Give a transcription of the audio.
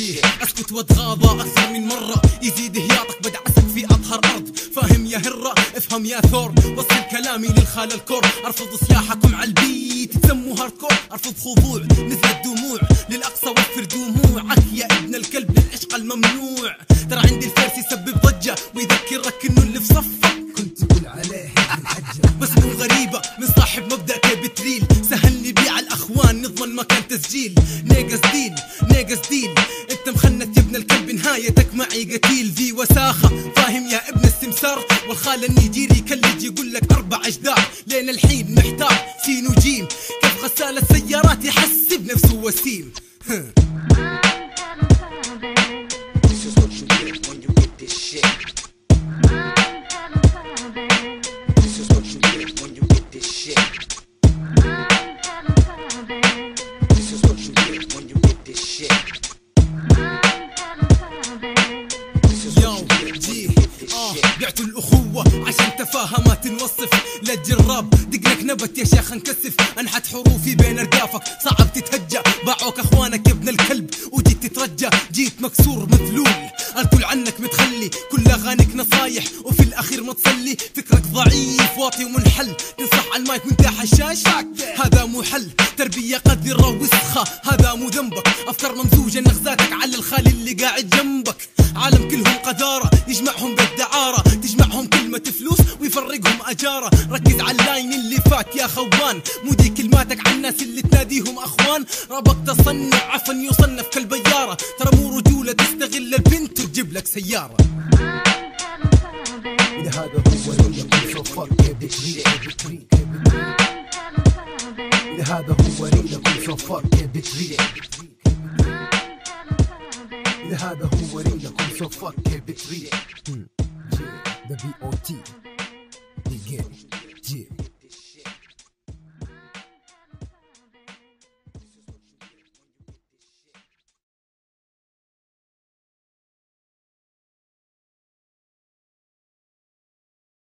shit. أسكت وأتغاضى أكثر من مرة. يزيد هياطك بدعسك في أطهر أرض. فاهم يا هرة افهم يا ثور. وصل كلامي للخال الكور. أرفض صياحكم على البيت. تسموا هاردكور أرفض خضوع مثل الدموع. للأقصى وفر دموعك يا ابن الكلب. للعشق الممنوع. ترى عندي الفارس يسبب ضجة. ويذكرك إنه اللي في صفك. كنت تقول عليه بس مو غريبة من نضمن مكان تسجيل. نيجز ديل نيجز ديل انت مخنت يا ابن الكلب نهايتك معي قتيل. ذي وساخة فاهم يا ابن السمسار. والخال النيجيري يكلج يقول لك أربع أجدار. لين الحين محتار سين وجيم. كيف غسال السيارات يحسب نفسه وسيم؟ بعتوا الأخوة عشان تفاهة ما تنوصف للجراب دقلك نبت يا شيخ انكسف. انحت حروفي بين ارقافك صعب تتهجى. باعوك أخوانك يا ابن الكلب وجيت تترجى. جيت مكسور مذلول الكل عنك متخلي كل أغانيك نصايح وفي الأخير ما تصلي. فكرك ضعيف واطي ومنحل. تنصح على المايك وانت حشاش هذا مو حل تربية قذرة وسخة هذا مو ذنبك. أفكار ممزوجة نغزاتك على الخالي اللي قاعد جنبك. عالم كلهم قذارة يجمعهم بالدعارة تجمعهم كلمة فلوس ويفرقهم أجارة. ركز على اللاين اللي فات يا خوان مو دي كلماتك على الناس اللي تناديهم أخوان. ربك تصنع عفن يصنف كالبيارة. ترى مو رجولة تستغل البنت وتجيب لك سيارة. إذا هذا هو هذا هو ريدك سو فك بتريك إذا هذا هو ريدك سو فك بتريك The B.O.T. Begin. Yeah.